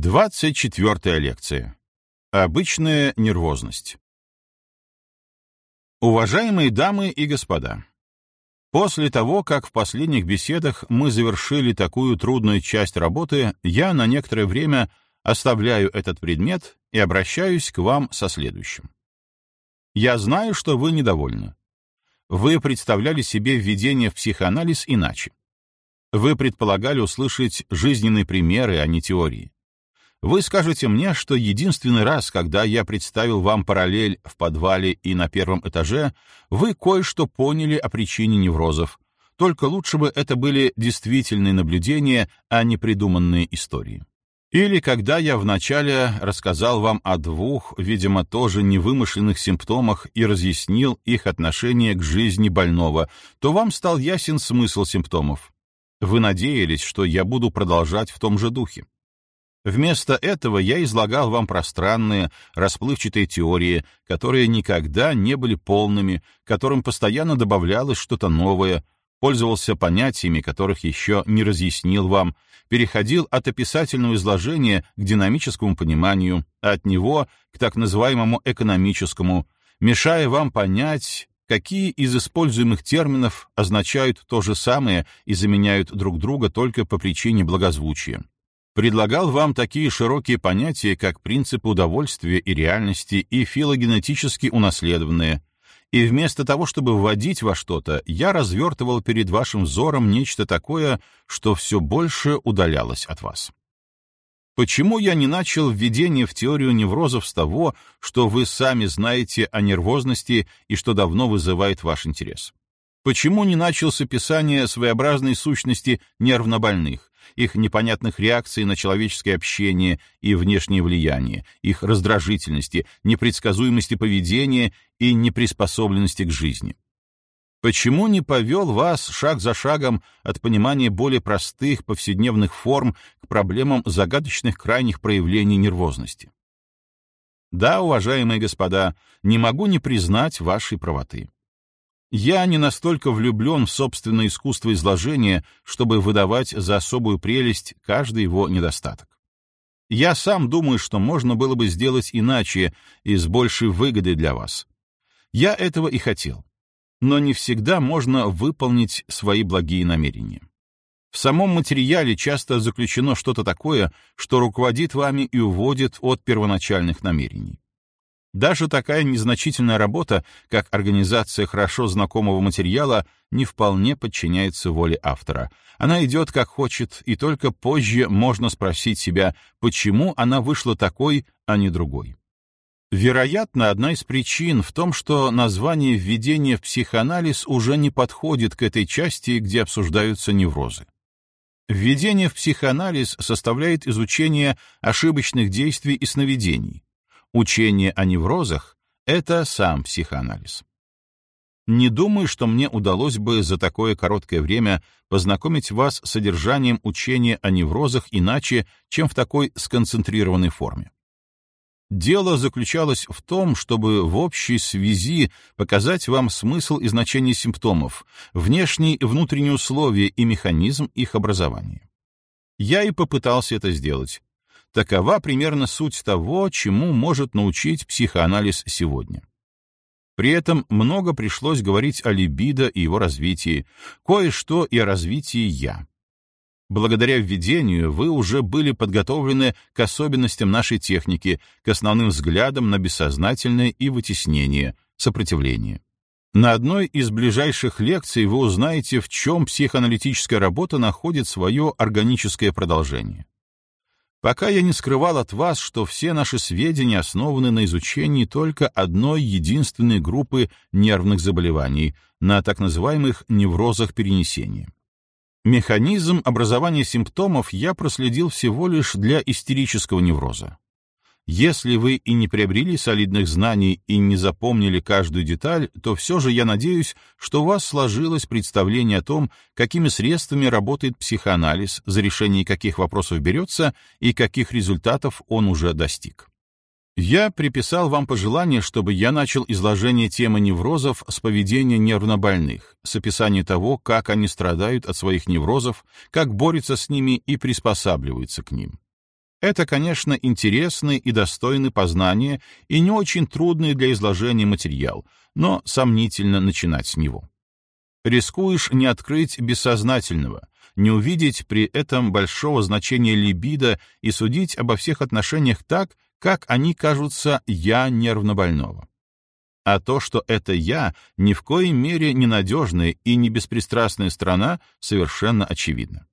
24 лекция. Обычная нервозность. Уважаемые дамы и господа, после того, как в последних беседах мы завершили такую трудную часть работы, я на некоторое время оставляю этот предмет и обращаюсь к вам со следующим. Я знаю, что вы недовольны. Вы представляли себе введение в психоанализ иначе. Вы предполагали услышать жизненные примеры, а не теории. Вы скажете мне, что единственный раз, когда я представил вам параллель в подвале и на первом этаже, вы кое-что поняли о причине неврозов, только лучше бы это были действительные наблюдения, а не придуманные истории. Или когда я вначале рассказал вам о двух, видимо, тоже невымышленных симптомах и разъяснил их отношение к жизни больного, то вам стал ясен смысл симптомов. Вы надеялись, что я буду продолжать в том же духе. Вместо этого я излагал вам пространные, расплывчатые теории, которые никогда не были полными, которым постоянно добавлялось что-то новое, пользовался понятиями, которых еще не разъяснил вам, переходил от описательного изложения к динамическому пониманию, а от него к так называемому экономическому, мешая вам понять, какие из используемых терминов означают то же самое и заменяют друг друга только по причине благозвучия предлагал вам такие широкие понятия, как принцип удовольствия и реальности и филогенетически унаследованные, и вместо того, чтобы вводить во что-то, я развертывал перед вашим взором нечто такое, что все больше удалялось от вас. Почему я не начал введение в теорию неврозов с того, что вы сами знаете о нервозности и что давно вызывает ваш интерес? Почему не начал с описания своеобразной сущности нервнобольных, их непонятных реакций на человеческое общение и внешнее влияние, их раздражительности, непредсказуемости поведения и неприспособленности к жизни? Почему не повел вас шаг за шагом от понимания более простых повседневных форм к проблемам загадочных крайних проявлений нервозности? Да, уважаемые господа, не могу не признать вашей правоты. Я не настолько влюблен в собственное искусство изложения, чтобы выдавать за особую прелесть каждый его недостаток. Я сам думаю, что можно было бы сделать иначе и с большей выгодой для вас. Я этого и хотел. Но не всегда можно выполнить свои благие намерения. В самом материале часто заключено что-то такое, что руководит вами и уводит от первоначальных намерений. Даже такая незначительная работа, как организация хорошо знакомого материала, не вполне подчиняется воле автора. Она идет как хочет, и только позже можно спросить себя, почему она вышла такой, а не другой. Вероятно, одна из причин в том, что название введения в психоанализ уже не подходит к этой части, где обсуждаются неврозы. Введение в психоанализ составляет изучение ошибочных действий и сновидений, Учение о неврозах — это сам психоанализ. Не думаю, что мне удалось бы за такое короткое время познакомить вас с содержанием учения о неврозах иначе, чем в такой сконцентрированной форме. Дело заключалось в том, чтобы в общей связи показать вам смысл и значение симптомов, внешние и внутренние условия и механизм их образования. Я и попытался это сделать, Такова примерно суть того, чему может научить психоанализ сегодня. При этом много пришлось говорить о либидо и его развитии, кое-что и о развитии «я». Благодаря введению вы уже были подготовлены к особенностям нашей техники, к основным взглядам на бессознательное и вытеснение, сопротивление. На одной из ближайших лекций вы узнаете, в чем психоаналитическая работа находит свое органическое продолжение. Пока я не скрывал от вас, что все наши сведения основаны на изучении только одной единственной группы нервных заболеваний, на так называемых неврозах перенесения. Механизм образования симптомов я проследил всего лишь для истерического невроза. Если вы и не приобрели солидных знаний и не запомнили каждую деталь, то все же я надеюсь, что у вас сложилось представление о том, какими средствами работает психоанализ, за решение каких вопросов берется и каких результатов он уже достиг. Я приписал вам пожелание, чтобы я начал изложение темы неврозов с поведения нервнобольных, с описания того, как они страдают от своих неврозов, как борются с ними и приспосабливаются к ним. Это, конечно, интересный и достойный познания и не очень трудный для изложения материал, но сомнительно начинать с него. Рискуешь не открыть бессознательного, не увидеть при этом большого значения либидо и судить обо всех отношениях так, как они кажутся «я» нервнобольного. А то, что это «я», ни в коей мере ненадежная и не беспристрастная страна, совершенно очевидно.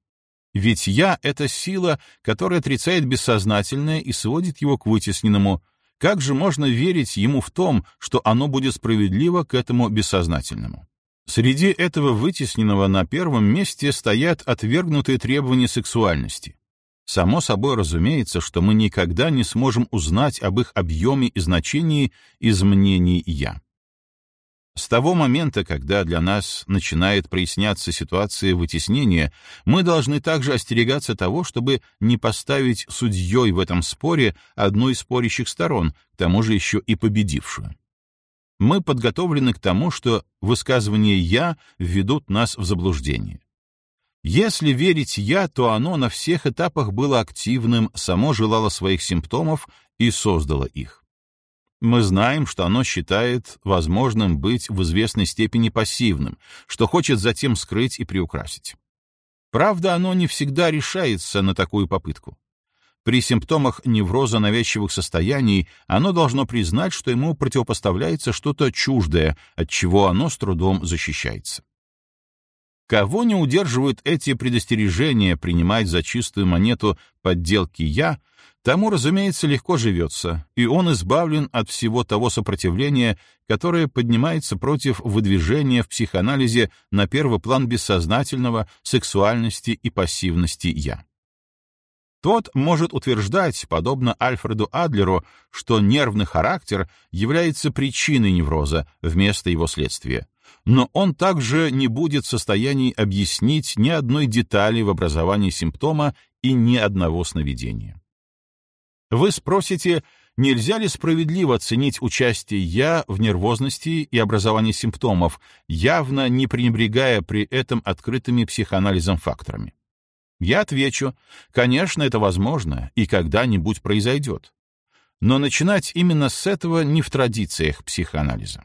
Ведь «я» — это сила, которая отрицает бессознательное и сводит его к вытесненному. Как же можно верить ему в том, что оно будет справедливо к этому бессознательному? Среди этого вытесненного на первом месте стоят отвергнутые требования сексуальности. Само собой разумеется, что мы никогда не сможем узнать об их объеме и значении из мнений «я». С того момента, когда для нас начинает проясняться ситуация вытеснения, мы должны также остерегаться того, чтобы не поставить судьей в этом споре одну из спорящих сторон, к тому же еще и победившую. Мы подготовлены к тому, что высказывания «я» введут нас в заблуждение. Если верить «я», то оно на всех этапах было активным, само желало своих симптомов и создало их. Мы знаем, что оно считает возможным быть в известной степени пассивным, что хочет затем скрыть и приукрасить. Правда, оно не всегда решается на такую попытку. При симптомах невроза навязчивых состояний оно должно признать, что ему противопоставляется что-то чуждое, от чего оно с трудом защищается. Кого не удерживают эти предостережения принимать за чистую монету подделки «я», тому, разумеется, легко живется, и он избавлен от всего того сопротивления, которое поднимается против выдвижения в психоанализе на первый план бессознательного, сексуальности и пассивности «я». Тот может утверждать, подобно Альфреду Адлеру, что нервный характер является причиной невроза вместо его следствия, но он также не будет в состоянии объяснить ни одной детали в образовании симптома и ни одного сновидения. Вы спросите, нельзя ли справедливо оценить участие «я» в нервозности и образовании симптомов, явно не пренебрегая при этом открытыми психоанализом факторами? Я отвечу, конечно, это возможно и когда-нибудь произойдет. Но начинать именно с этого не в традициях психоанализа.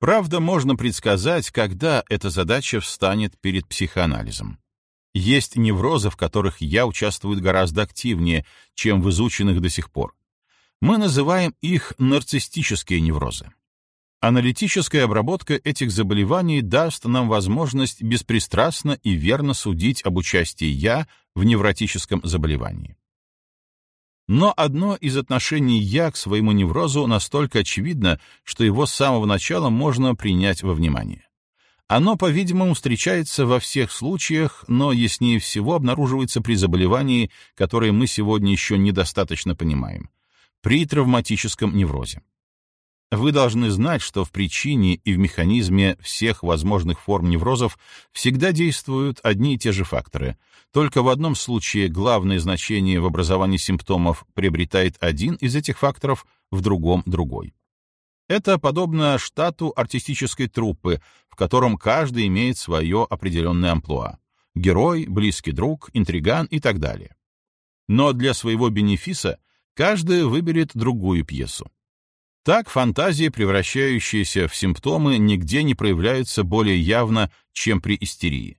Правда, можно предсказать, когда эта задача встанет перед психоанализом. Есть неврозы, в которых я участвую гораздо активнее, чем в изученных до сих пор. Мы называем их нарциссические неврозы. Аналитическая обработка этих заболеваний даст нам возможность беспристрастно и верно судить об участии «я» в невротическом заболевании. Но одно из отношений «я» к своему неврозу настолько очевидно, что его с самого начала можно принять во внимание. Оно, по-видимому, встречается во всех случаях, но яснее всего обнаруживается при заболевании, которое мы сегодня еще недостаточно понимаем, при травматическом неврозе. Вы должны знать, что в причине и в механизме всех возможных форм неврозов всегда действуют одни и те же факторы. Только в одном случае главное значение в образовании симптомов приобретает один из этих факторов, в другом — другой. Это подобно штату артистической труппы, в котором каждый имеет свое определенное амплуа. Герой, близкий друг, интриган и так далее. Но для своего бенефиса каждый выберет другую пьесу. Так фантазии, превращающиеся в симптомы, нигде не проявляются более явно, чем при истерии.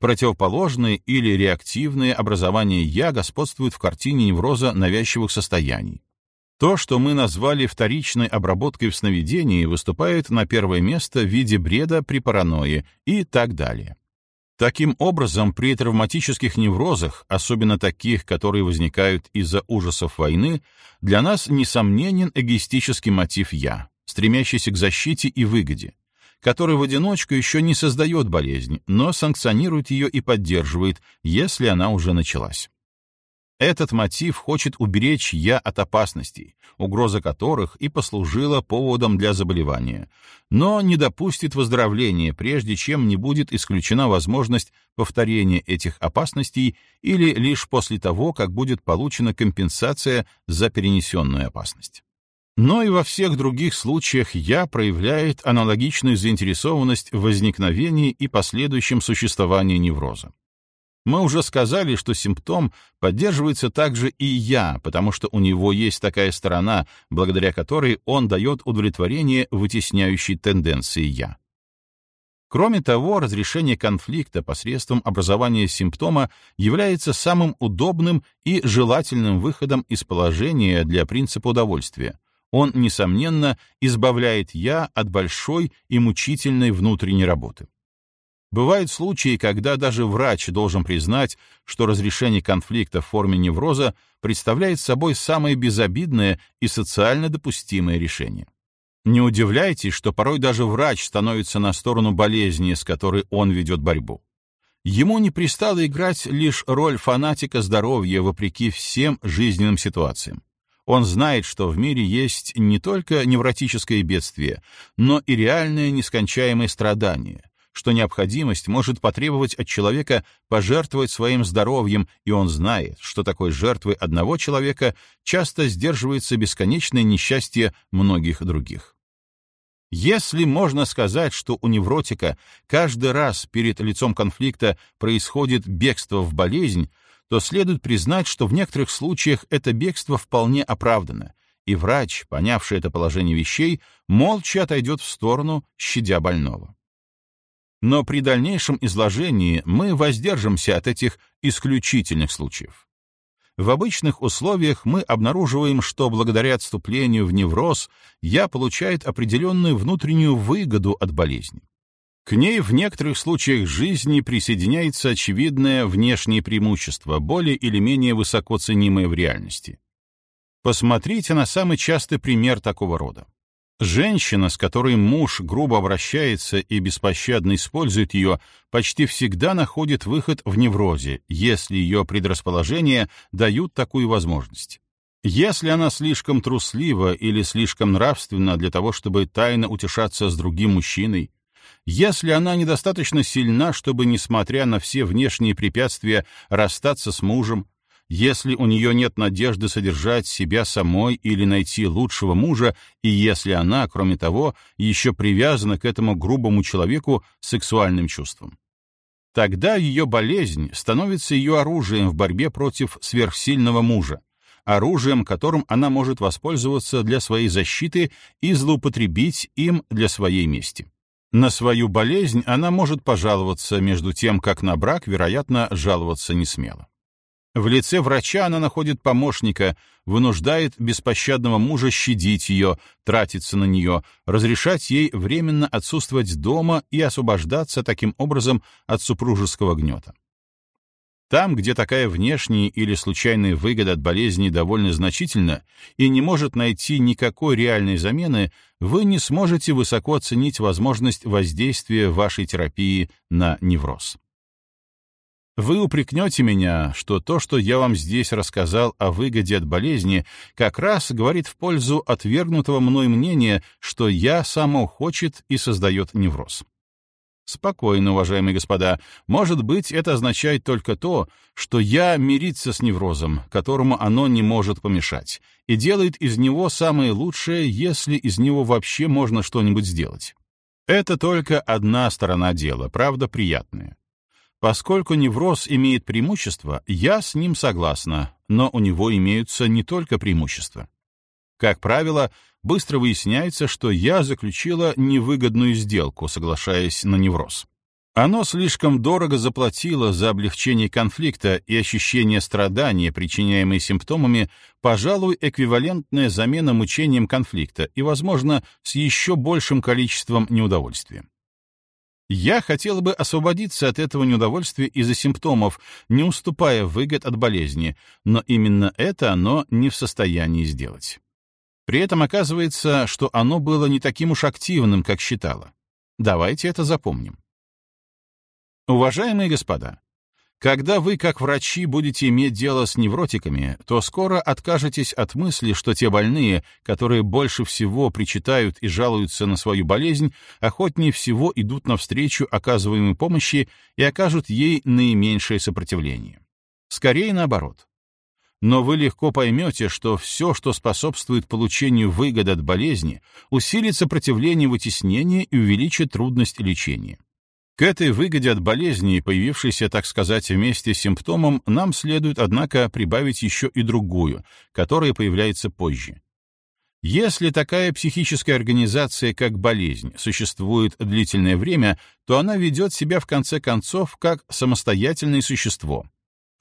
Противоположные или реактивные образования «я» господствуют в картине невроза навязчивых состояний. То, что мы назвали вторичной обработкой в сновидении, выступает на первое место в виде бреда при паранойе и так далее. Таким образом, при травматических неврозах, особенно таких, которые возникают из-за ужасов войны, для нас несомненен эгоистический мотив «я», стремящийся к защите и выгоде, который в одиночку еще не создает болезнь, но санкционирует ее и поддерживает, если она уже началась. Этот мотив хочет уберечь «я» от опасностей, угроза которых и послужила поводом для заболевания, но не допустит выздоровления, прежде чем не будет исключена возможность повторения этих опасностей или лишь после того, как будет получена компенсация за перенесенную опасность. Но и во всех других случаях «я» проявляет аналогичную заинтересованность в возникновении и последующем существовании невроза. Мы уже сказали, что симптом поддерживается также и я, потому что у него есть такая сторона, благодаря которой он дает удовлетворение вытесняющей тенденции я. Кроме того, разрешение конфликта посредством образования симптома является самым удобным и желательным выходом из положения для принципа удовольствия. Он, несомненно, избавляет «я» от большой и мучительной внутренней работы. Бывают случаи, когда даже врач должен признать, что разрешение конфликта в форме невроза представляет собой самое безобидное и социально допустимое решение. Не удивляйтесь, что порой даже врач становится на сторону болезни, с которой он ведет борьбу. Ему не пристало играть лишь роль фанатика здоровья вопреки всем жизненным ситуациям. Он знает, что в мире есть не только невротическое бедствие, но и реальное нескончаемое страдание, что необходимость может потребовать от человека пожертвовать своим здоровьем, и он знает, что такой жертвой одного человека часто сдерживается бесконечное несчастье многих других. Если можно сказать, что у невротика каждый раз перед лицом конфликта происходит бегство в болезнь, то следует признать, что в некоторых случаях это бегство вполне оправдано, и врач, понявший это положение вещей, молча отойдет в сторону, щадя больного. Но при дальнейшем изложении мы воздержимся от этих исключительных случаев. В обычных условиях мы обнаруживаем, что благодаря отступлению в невроз я получает определенную внутреннюю выгоду от болезни. К ней в некоторых случаях жизни присоединяется очевидное внешнее преимущество, более или менее высоко ценимое в реальности. Посмотрите на самый частый пример такого рода. Женщина, с которой муж грубо обращается и беспощадно использует ее, почти всегда находит выход в неврозе, если ее предрасположения дают такую возможность. Если она слишком труслива или слишком нравственна для того, чтобы тайно утешаться с другим мужчиной, если она недостаточно сильна, чтобы, несмотря на все внешние препятствия, расстаться с мужем, если у нее нет надежды содержать себя самой или найти лучшего мужа, и если она, кроме того, еще привязана к этому грубому человеку сексуальным чувством. Тогда ее болезнь становится ее оружием в борьбе против сверхсильного мужа, оружием, которым она может воспользоваться для своей защиты и злоупотребить им для своей мести. На свою болезнь она может пожаловаться, между тем, как на брак, вероятно, жаловаться не смело. В лице врача она находит помощника, вынуждает беспощадного мужа щадить ее, тратиться на нее, разрешать ей временно отсутствовать дома и освобождаться таким образом от супружеского гнета. Там, где такая внешняя или случайная выгода от болезни довольно значительна и не может найти никакой реальной замены, вы не сможете высоко оценить возможность воздействия вашей терапии на невроз. Вы упрекнете меня, что то, что я вам здесь рассказал о выгоде от болезни, как раз говорит в пользу отвергнутого мной мнения, что я само хочет и создает невроз. Спокойно, уважаемые господа, может быть, это означает только то, что я мирится с неврозом, которому оно не может помешать, и делает из него самое лучшее, если из него вообще можно что-нибудь сделать. Это только одна сторона дела, правда, приятная. Поскольку невроз имеет преимущество, я с ним согласна, но у него имеются не только преимущества. Как правило, быстро выясняется, что я заключила невыгодную сделку, соглашаясь на невроз. Оно слишком дорого заплатило за облегчение конфликта и ощущение страдания, причиняемые симптомами, пожалуй, эквивалентная замена мучениям конфликта и, возможно, с еще большим количеством неудовольствия. Я хотела бы освободиться от этого неудовольствия из-за симптомов, не уступая выгод от болезни, но именно это оно не в состоянии сделать. При этом оказывается, что оно было не таким уж активным, как считало. Давайте это запомним. Уважаемые господа, когда вы, как врачи, будете иметь дело с невротиками, то скоро откажетесь от мысли, что те больные, которые больше всего причитают и жалуются на свою болезнь, охотнее всего идут навстречу оказываемой помощи и окажут ей наименьшее сопротивление. Скорее наоборот. Но вы легко поймете, что все, что способствует получению выгоды от болезни, усилит сопротивление вытеснения и увеличит трудность лечения. К этой выгоде от болезни, появившейся, так сказать, вместе с симптомом, нам следует, однако, прибавить еще и другую, которая появляется позже. Если такая психическая организация, как болезнь, существует длительное время, то она ведет себя в конце концов как самостоятельное существо,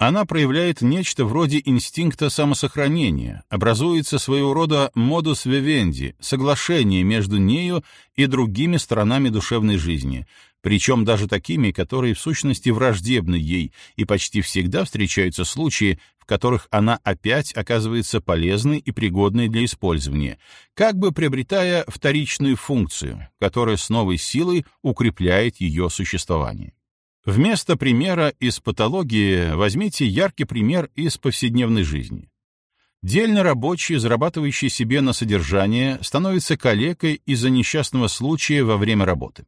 она проявляет нечто вроде инстинкта самосохранения, образуется своего рода модус вивенди, соглашение между нею и другими сторонами душевной жизни, причем даже такими, которые в сущности враждебны ей, и почти всегда встречаются случаи, в которых она опять оказывается полезной и пригодной для использования, как бы приобретая вторичную функцию, которая с новой силой укрепляет ее существование. Вместо примера из патологии возьмите яркий пример из повседневной жизни. Дельно рабочий, зарабатывающий себе на содержание, становится калекой из-за несчастного случая во время работы.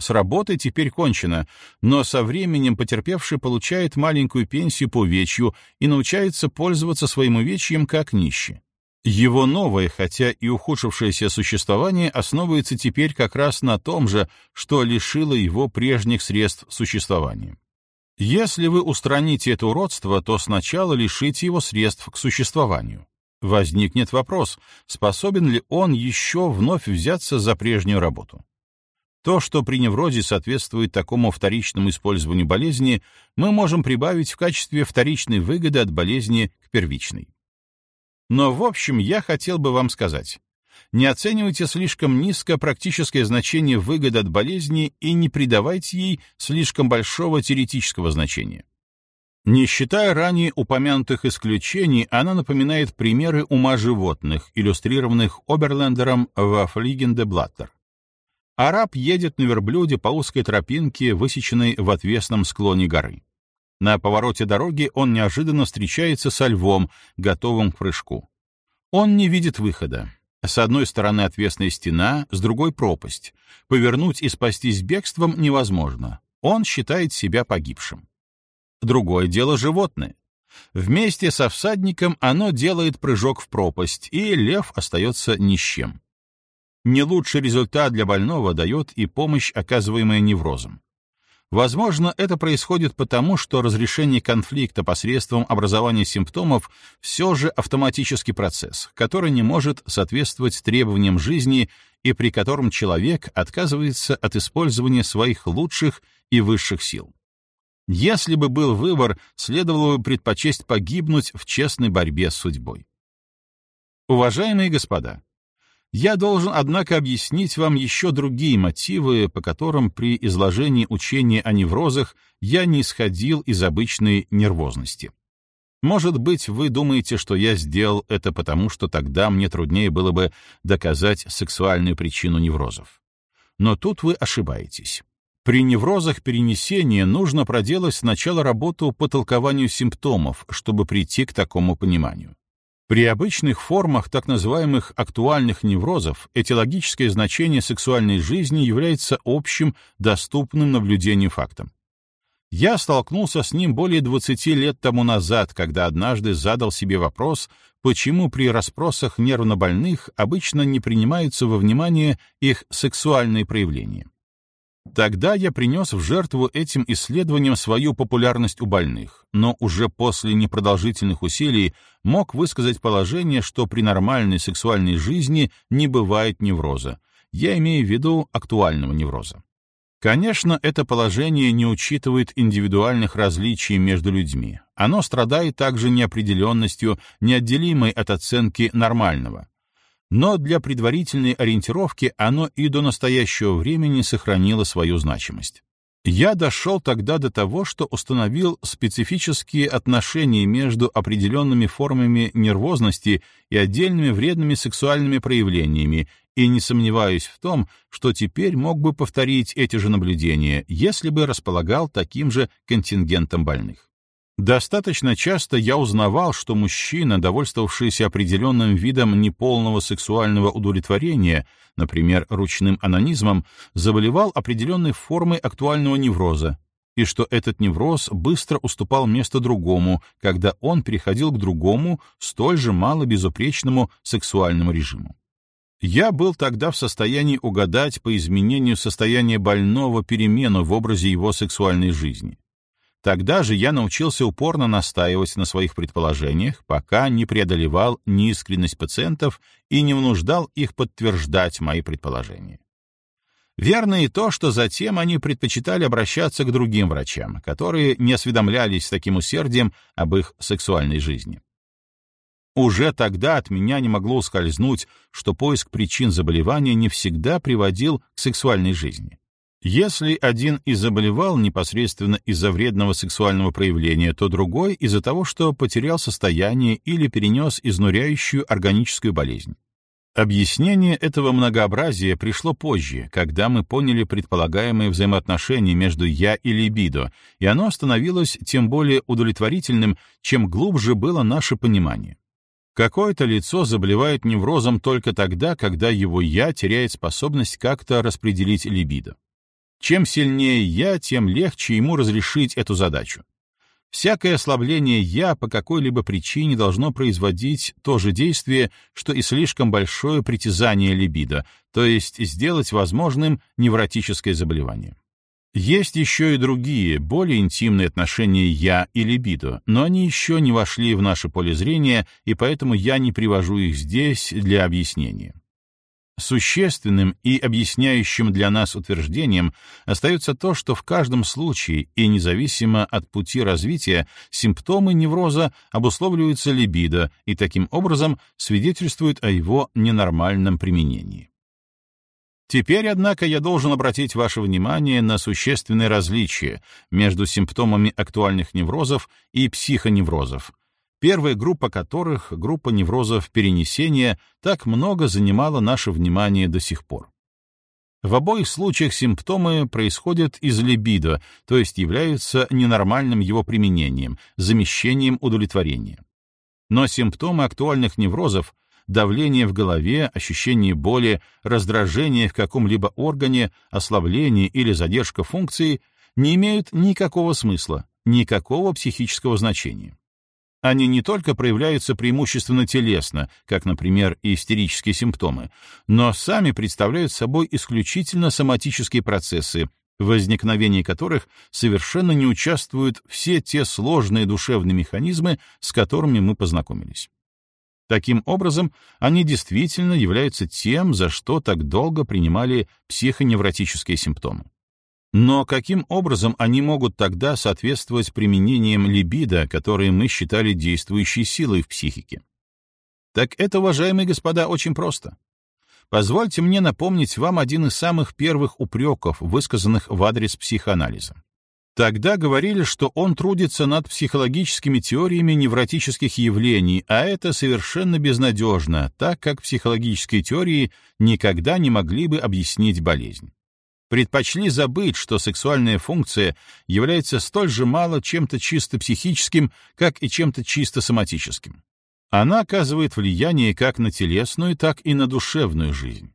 С работой теперь кончено, но со временем потерпевший получает маленькую пенсию по увечью и научается пользоваться своим увечьем как нищий. Его новое, хотя и ухудшившееся существование основывается теперь как раз на том же, что лишило его прежних средств существования. Если вы устраните это уродство, то сначала лишите его средств к существованию. Возникнет вопрос, способен ли он еще вновь взяться за прежнюю работу. То, что при неврозе соответствует такому вторичному использованию болезни, мы можем прибавить в качестве вторичной выгоды от болезни к первичной. Но, в общем, я хотел бы вам сказать, не оценивайте слишком низко практическое значение выгоды от болезни и не придавайте ей слишком большого теоретического значения. Не считая ранее упомянутых исключений, она напоминает примеры ума животных, иллюстрированных Оберлендером во Флигенде Блаттер. Араб едет на верблюде по узкой тропинке, высеченной в отвесном склоне горы. На повороте дороги он неожиданно встречается со львом, готовым к прыжку. Он не видит выхода. С одной стороны отвесная стена, с другой — пропасть. Повернуть и спастись бегством невозможно. Он считает себя погибшим. Другое дело — животное. Вместе со всадником оно делает прыжок в пропасть, и лев остается ни с чем. Не лучший результат для больного дает и помощь, оказываемая неврозом. Возможно, это происходит потому, что разрешение конфликта посредством образования симптомов все же автоматический процесс, который не может соответствовать требованиям жизни и при котором человек отказывается от использования своих лучших и высших сил. Если бы был выбор, следовало бы предпочесть погибнуть в честной борьбе с судьбой. Уважаемые господа, я должен, однако, объяснить вам еще другие мотивы, по которым при изложении учения о неврозах я не исходил из обычной нервозности. Может быть, вы думаете, что я сделал это потому, что тогда мне труднее было бы доказать сексуальную причину неврозов. Но тут вы ошибаетесь. При неврозах перенесения нужно проделать сначала работу по толкованию симптомов, чтобы прийти к такому пониманию. При обычных формах так называемых актуальных неврозов этиологическое значение сексуальной жизни является общим, доступным наблюдению фактом. Я столкнулся с ним более 20 лет тому назад, когда однажды задал себе вопрос, почему при расспросах нервнобольных обычно не принимаются во внимание их сексуальные проявления. Тогда я принес в жертву этим исследованиям свою популярность у больных, но уже после непродолжительных усилий мог высказать положение, что при нормальной сексуальной жизни не бывает невроза. Я имею в виду актуального невроза. Конечно, это положение не учитывает индивидуальных различий между людьми. Оно страдает также неопределенностью, неотделимой от оценки нормального но для предварительной ориентировки оно и до настоящего времени сохранило свою значимость. Я дошел тогда до того, что установил специфические отношения между определенными формами нервозности и отдельными вредными сексуальными проявлениями, и не сомневаюсь в том, что теперь мог бы повторить эти же наблюдения, если бы располагал таким же контингентом больных. Достаточно часто я узнавал, что мужчина, довольствовавшийся определенным видом неполного сексуального удовлетворения, например, ручным анонизмом, заболевал определенной формой актуального невроза, и что этот невроз быстро уступал место другому, когда он переходил к другому, столь же мало безупречному сексуальному режиму. Я был тогда в состоянии угадать по изменению состояния больного перемену в образе его сексуальной жизни. Тогда же я научился упорно настаивать на своих предположениях, пока не преодолевал неискренность пациентов и не внуждал их подтверждать мои предположения. Верно и то, что затем они предпочитали обращаться к другим врачам, которые не осведомлялись с таким усердием об их сексуальной жизни. Уже тогда от меня не могло ускользнуть, что поиск причин заболевания не всегда приводил к сексуальной жизни. Если один и заболевал непосредственно из-за вредного сексуального проявления, то другой — из-за того, что потерял состояние или перенес изнуряющую органическую болезнь. Объяснение этого многообразия пришло позже, когда мы поняли предполагаемые взаимоотношения между «я» и либидо, и оно становилось тем более удовлетворительным, чем глубже было наше понимание. Какое-то лицо заболевает неврозом только тогда, когда его «я» теряет способность как-то распределить либидо. Чем сильнее «я», тем легче ему разрешить эту задачу. Всякое ослабление «я» по какой-либо причине должно производить то же действие, что и слишком большое притязание либидо, то есть сделать возможным невротическое заболевание. Есть еще и другие, более интимные отношения «я» и либидо, но они еще не вошли в наше поле зрения, и поэтому я не привожу их здесь для объяснения. Существенным и объясняющим для нас утверждением остается то, что в каждом случае и независимо от пути развития симптомы невроза обусловливаются либидо и таким образом свидетельствуют о его ненормальном применении. Теперь, однако, я должен обратить ваше внимание на существенные различия между симптомами актуальных неврозов и психоневрозов, первая группа которых, группа неврозов перенесения, так много занимала наше внимание до сих пор. В обоих случаях симптомы происходят из либидо, то есть являются ненормальным его применением, замещением удовлетворения. Но симптомы актуальных неврозов давление в голове, ощущение боли, раздражение в каком-либо органе, ослабление или задержка функции не имеют никакого смысла, никакого психического значения. Они не только проявляются преимущественно телесно, как, например, истерические симптомы, но сами представляют собой исключительно соматические процессы, в возникновении которых совершенно не участвуют все те сложные душевные механизмы, с которыми мы познакомились. Таким образом, они действительно являются тем, за что так долго принимали психоневротические симптомы. Но каким образом они могут тогда соответствовать применениям либидо, которые мы считали действующей силой в психике? Так это, уважаемые господа, очень просто. Позвольте мне напомнить вам один из самых первых упреков, высказанных в адрес психоанализа. Тогда говорили, что он трудится над психологическими теориями невротических явлений, а это совершенно безнадежно, так как психологические теории никогда не могли бы объяснить болезнь предпочли забыть, что сексуальная функция является столь же мало чем-то чисто психическим, как и чем-то чисто соматическим. Она оказывает влияние как на телесную, так и на душевную жизнь.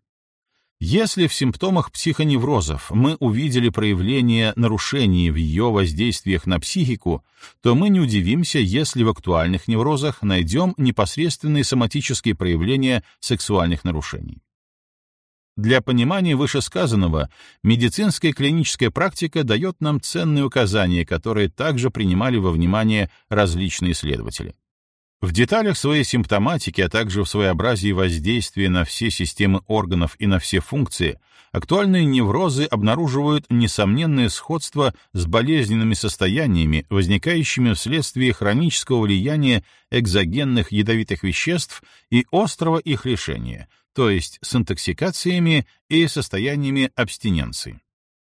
Если в симптомах психоневрозов мы увидели проявление нарушений в ее воздействиях на психику, то мы не удивимся, если в актуальных неврозах найдем непосредственные соматические проявления сексуальных нарушений. Для понимания вышесказанного медицинская клиническая практика дает нам ценные указания, которые также принимали во внимание различные исследователи. В деталях своей симптоматики, а также в своеобразии воздействия на все системы органов и на все функции, актуальные неврозы обнаруживают несомненное сходство с болезненными состояниями, возникающими вследствие хронического влияния экзогенных ядовитых веществ и острого их лишения — то есть с интоксикациями и состояниями абстиненции.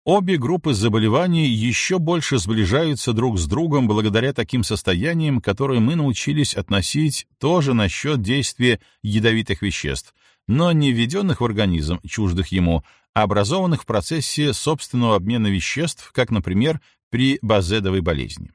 Обе группы заболеваний еще больше сближаются друг с другом благодаря таким состояниям, которые мы научились относить тоже насчет действия ядовитых веществ, но не введенных в организм, чуждых ему, а образованных в процессе собственного обмена веществ, как, например, при базедовой болезни.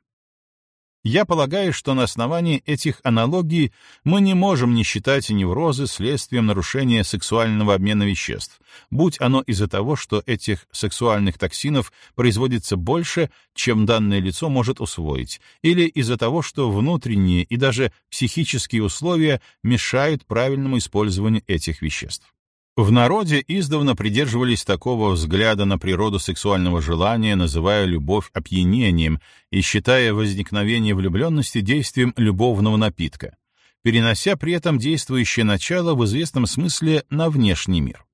Я полагаю, что на основании этих аналогий мы не можем не считать неврозы следствием нарушения сексуального обмена веществ, будь оно из-за того, что этих сексуальных токсинов производится больше, чем данное лицо может усвоить, или из-за того, что внутренние и даже психические условия мешают правильному использованию этих веществ. В народе издавна придерживались такого взгляда на природу сексуального желания, называя любовь опьянением и считая возникновение влюбленности действием любовного напитка, перенося при этом действующее начало в известном смысле на внешний мир.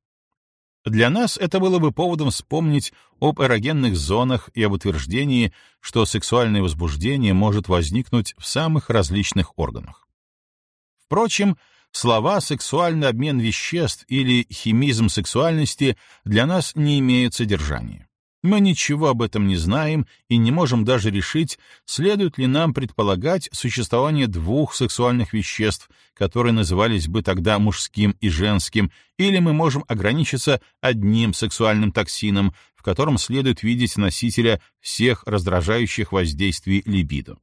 Для нас это было бы поводом вспомнить об эрогенных зонах и об утверждении, что сексуальное возбуждение может возникнуть в самых различных органах. Впрочем, слова «сексуальный обмен веществ» или «химизм сексуальности» для нас не имеют содержания. Мы ничего об этом не знаем и не можем даже решить, следует ли нам предполагать существование двух сексуальных веществ, которые назывались бы тогда мужским и женским, или мы можем ограничиться одним сексуальным токсином, в котором следует видеть носителя всех раздражающих воздействий либидо.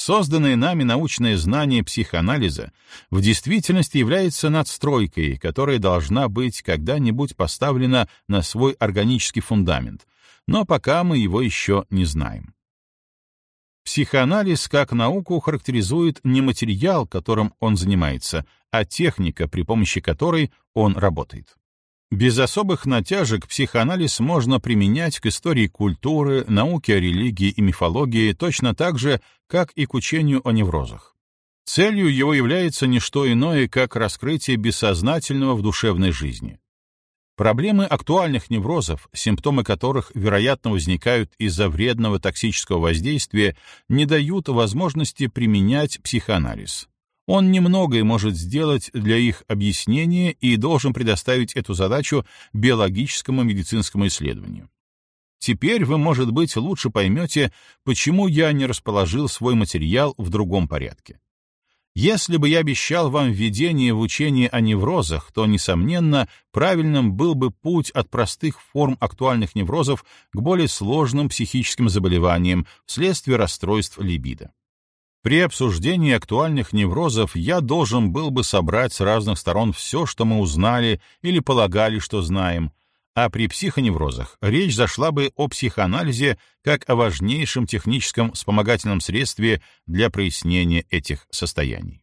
Созданное нами научное знание психоанализа в действительности является надстройкой, которая должна быть когда-нибудь поставлена на свой органический фундамент, но пока мы его еще не знаем. Психоанализ как науку характеризует не материал, которым он занимается, а техника, при помощи которой он работает. Без особых натяжек психоанализ можно применять к истории культуры, науке о религии и мифологии точно так же, как и к учению о неврозах. Целью его является не что иное, как раскрытие бессознательного в душевной жизни. Проблемы актуальных неврозов, симптомы которых, вероятно, возникают из-за вредного токсического воздействия, не дают возможности применять психоанализ. Он немногое может сделать для их объяснения и должен предоставить эту задачу биологическому медицинскому исследованию. Теперь вы, может быть, лучше поймете, почему я не расположил свой материал в другом порядке. Если бы я обещал вам введение в учение о неврозах, то, несомненно, правильным был бы путь от простых форм актуальных неврозов к более сложным психическим заболеваниям вследствие расстройств либидо. При обсуждении актуальных неврозов я должен был бы собрать с разных сторон все, что мы узнали или полагали, что знаем, а при психоневрозах речь зашла бы о психоанализе как о важнейшем техническом вспомогательном средстве для прояснения этих состояний.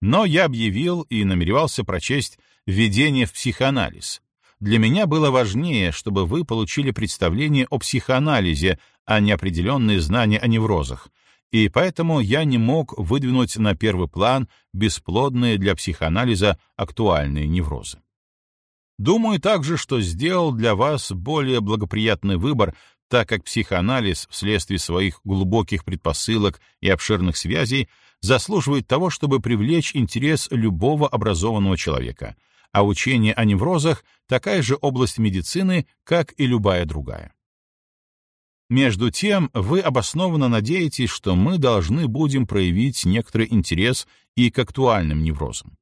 Но я объявил и намеревался прочесть «Введение в психоанализ». Для меня было важнее, чтобы вы получили представление о психоанализе, а не определенные знания о неврозах, и поэтому я не мог выдвинуть на первый план бесплодные для психоанализа актуальные неврозы. Думаю также, что сделал для вас более благоприятный выбор, так как психоанализ вследствие своих глубоких предпосылок и обширных связей заслуживает того, чтобы привлечь интерес любого образованного человека, а учение о неврозах — такая же область медицины, как и любая другая. Между тем, вы обоснованно надеетесь, что мы должны будем проявить некоторый интерес и к актуальным неврозам.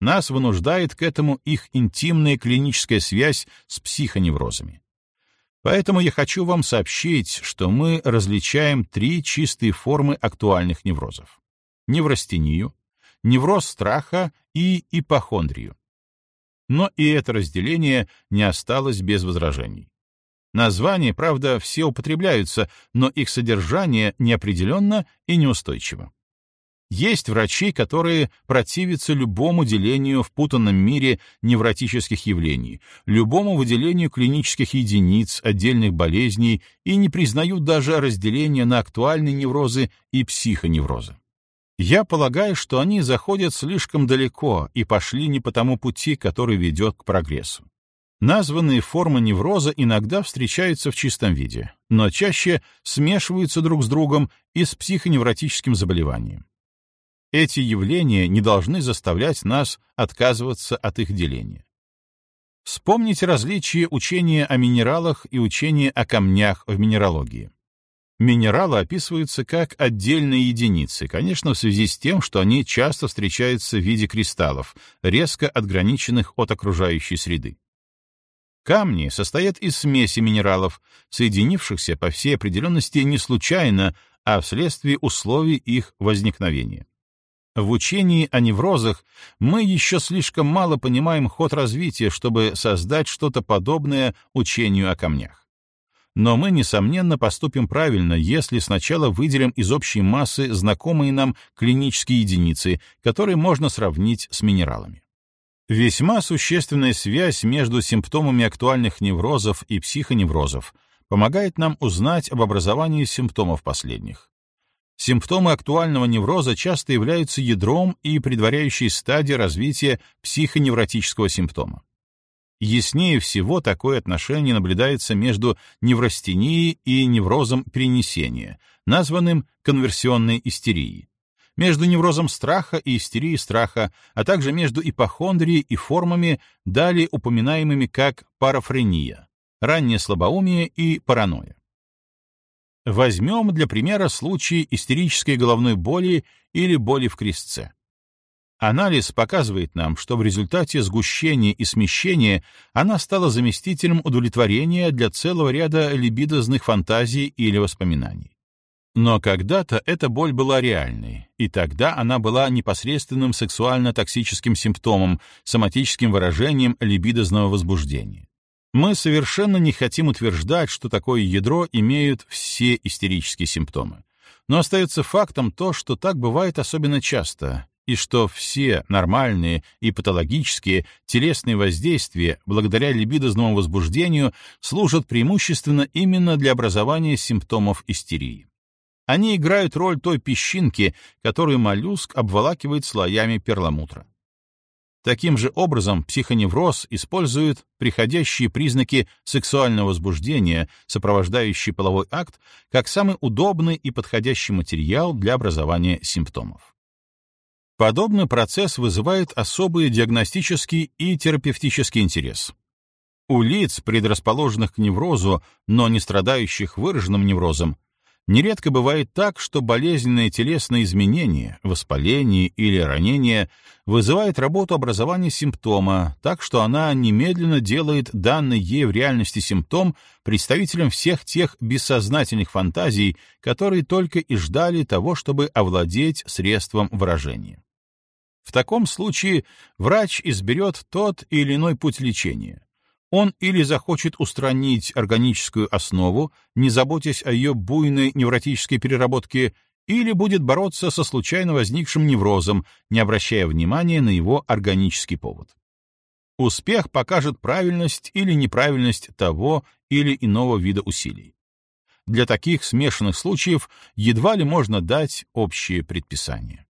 Нас вынуждает к этому их интимная клиническая связь с психоневрозами. Поэтому я хочу вам сообщить, что мы различаем три чистые формы актуальных неврозов. Неврастению, невроз страха и ипохондрию. Но и это разделение не осталось без возражений. Названия, правда, все употребляются, но их содержание неопределенно и неустойчиво. Есть врачи, которые противятся любому делению в путанном мире невротических явлений, любому выделению клинических единиц, отдельных болезней и не признают даже разделения на актуальные неврозы и психоневрозы. Я полагаю, что они заходят слишком далеко и пошли не по тому пути, который ведет к прогрессу. Названные формы невроза иногда встречаются в чистом виде, но чаще смешиваются друг с другом и с психоневротическим заболеванием. Эти явления не должны заставлять нас отказываться от их деления. Вспомните различие учения о минералах и учения о камнях в минералогии. Минералы описываются как отдельные единицы, конечно, в связи с тем, что они часто встречаются в виде кристаллов, резко отграниченных от окружающей среды. Камни состоят из смеси минералов, соединившихся по всей определенности не случайно, а вследствие условий их возникновения. В учении о неврозах мы еще слишком мало понимаем ход развития, чтобы создать что-то подобное учению о камнях. Но мы, несомненно, поступим правильно, если сначала выделим из общей массы знакомые нам клинические единицы, которые можно сравнить с минералами. Весьма существенная связь между симптомами актуальных неврозов и психоневрозов помогает нам узнать об образовании симптомов последних. Симптомы актуального невроза часто являются ядром и предваряющей стадией развития психоневротического симптома. Яснее всего такое отношение наблюдается между неврастенией и неврозом перенесения, названным конверсионной истерией, между неврозом страха и истерией страха, а также между ипохондрией и формами, далее упоминаемыми как парафрения, раннее слабоумие и паранойя. Возьмем для примера случай истерической головной боли или боли в крестце. Анализ показывает нам, что в результате сгущения и смещения она стала заместителем удовлетворения для целого ряда либидозных фантазий или воспоминаний. Но когда-то эта боль была реальной, и тогда она была непосредственным сексуально-токсическим симптомом, соматическим выражением либидозного возбуждения. Мы совершенно не хотим утверждать, что такое ядро имеют все истерические симптомы. Но остается фактом то, что так бывает особенно часто, и что все нормальные и патологические телесные воздействия благодаря либидозному возбуждению служат преимущественно именно для образования симптомов истерии. Они играют роль той песчинки, которую моллюск обволакивает слоями перламутра. Таким же образом психоневроз использует приходящие признаки сексуального возбуждения, сопровождающие половой акт, как самый удобный и подходящий материал для образования симптомов. Подобный процесс вызывает особый диагностический и терапевтический интерес. У лиц, предрасположенных к неврозу, но не страдающих выраженным неврозом, Нередко бывает так, что болезненные телесные изменения, воспаление или ранение вызывают работу образования симптома, так что она немедленно делает данный ей в реальности симптом представителем всех тех бессознательных фантазий, которые только и ждали того, чтобы овладеть средством выражения. В таком случае врач изберет тот или иной путь лечения, он или захочет устранить органическую основу, не заботясь о ее буйной невротической переработке, или будет бороться со случайно возникшим неврозом, не обращая внимания на его органический повод. Успех покажет правильность или неправильность того или иного вида усилий. Для таких смешанных случаев едва ли можно дать общие предписания.